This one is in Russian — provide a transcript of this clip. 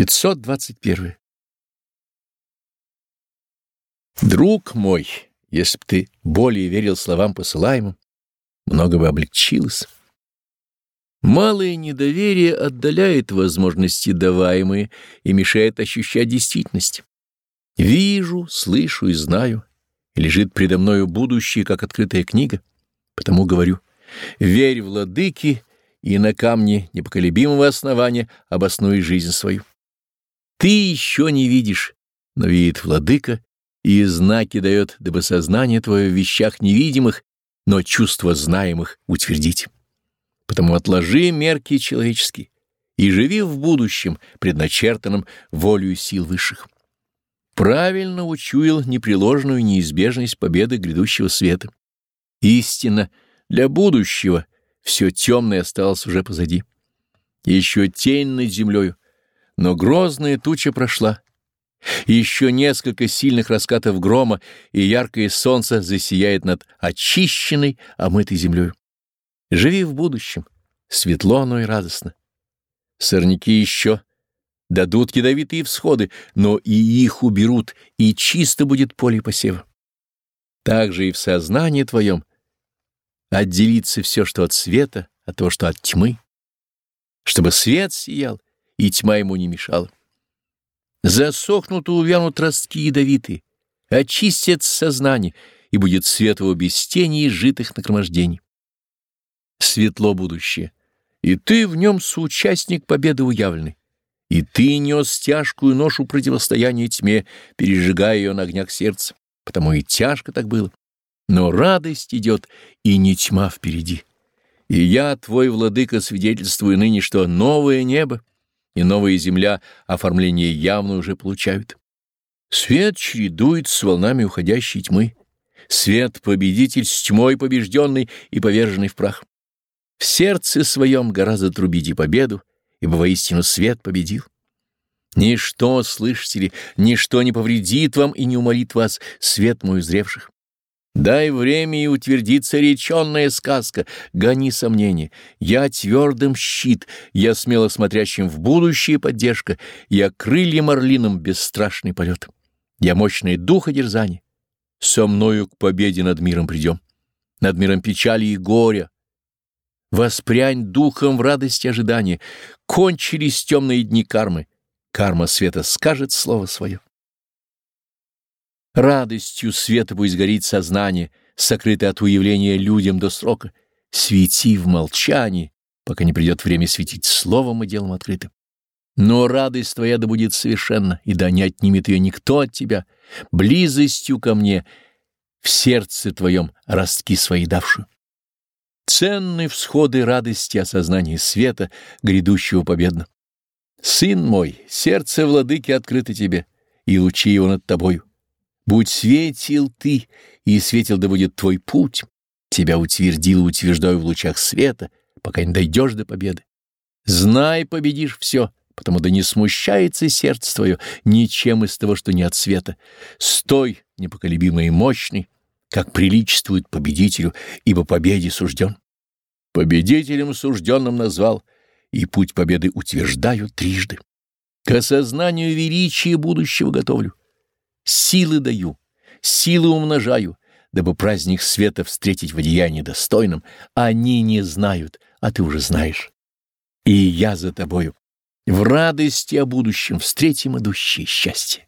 521. Друг мой, если б ты более верил словам посылаемым, много бы облегчилось. Малое недоверие отдаляет возможности даваемые и мешает ощущать действительность. Вижу, слышу и знаю, лежит предо мною будущее, как открытая книга. Потому говорю, верь владыке и на камне непоколебимого основания обоснуй жизнь свою. Ты еще не видишь, но видит владыка и знаки дает, дабы сознание твое в вещах невидимых, но чувства знаемых утвердить. Потому отложи мерки человеческие и живи в будущем, предначертанном волею сил высших. Правильно учуял непреложную неизбежность победы грядущего света. Истина для будущего все темное осталось уже позади. Еще тень над землею, но грозная туча прошла. Еще несколько сильных раскатов грома, и яркое солнце засияет над очищенной, омытой землей. Живи в будущем, светло оно и радостно. Сорняки еще дадут ядовитые всходы, но и их уберут, и чисто будет поле посева. Так же и в сознании твоем отделится все, что от света, от того, что от тьмы, чтобы свет сиял, и тьма ему не мешала. Засохнут и увянут ростки ядовитые, очистят сознание, и будет светло без тени и житых нагромождений. Светло будущее, и ты в нем соучастник победы уявленной, и ты нес тяжкую ношу противостояния тьме, пережигая ее на огнях сердца, потому и тяжко так было. Но радость идет, и не тьма впереди. И я, твой владыка, свидетельствую ныне, что новое небо, и новая земля оформление явно уже получают. Свет чередует с волнами уходящей тьмы. Свет — победитель с тьмой побежденный и поверженный в прах. В сердце своем гораздо трубите победу, ибо воистину свет победил. Ничто, слышите ли, ничто не повредит вам и не уморит вас, свет мой узревших. Дай время и утвердится реченная сказка, гони сомнения. Я твердым щит, я смело смотрящим в будущее поддержка, я крыльям орлиным бесстрашный полет. Я мощный дух и дерзание. Со мною к победе над миром придем, над миром печали и горя. Воспрянь духом в радости ожидания. Кончились темные дни кармы. Карма света скажет слово свое. Радостью света пусть горит сознание, сокрытое от уявления людям до срока. Свети в молчании, пока не придет время светить словом и делом открытым. Но радость твоя да будет совершенна, и да не отнимет ее никто от тебя, близостью ко мне, в сердце твоем ростки свои давшую. Ценны всходы радости осознания света, грядущего победно. Сын мой, сердце владыки открыто тебе, и лучи его над тобою. Будь светил ты, и светил да будет твой путь. Тебя утвердил и утверждаю в лучах света, пока не дойдешь до победы. Знай, победишь все, потому да не смущается сердце твое ничем из того, что не от света. Стой, непоколебимый и мощный, как приличествует победителю, ибо победе сужден. Победителем сужденным назвал, и путь победы утверждаю трижды. К осознанию величия будущего готовлю. Силы даю, силы умножаю, дабы праздник света встретить в одеянии достойном. Они не знают, а ты уже знаешь. И я за тобою. В радости о будущем встретим идущее счастье.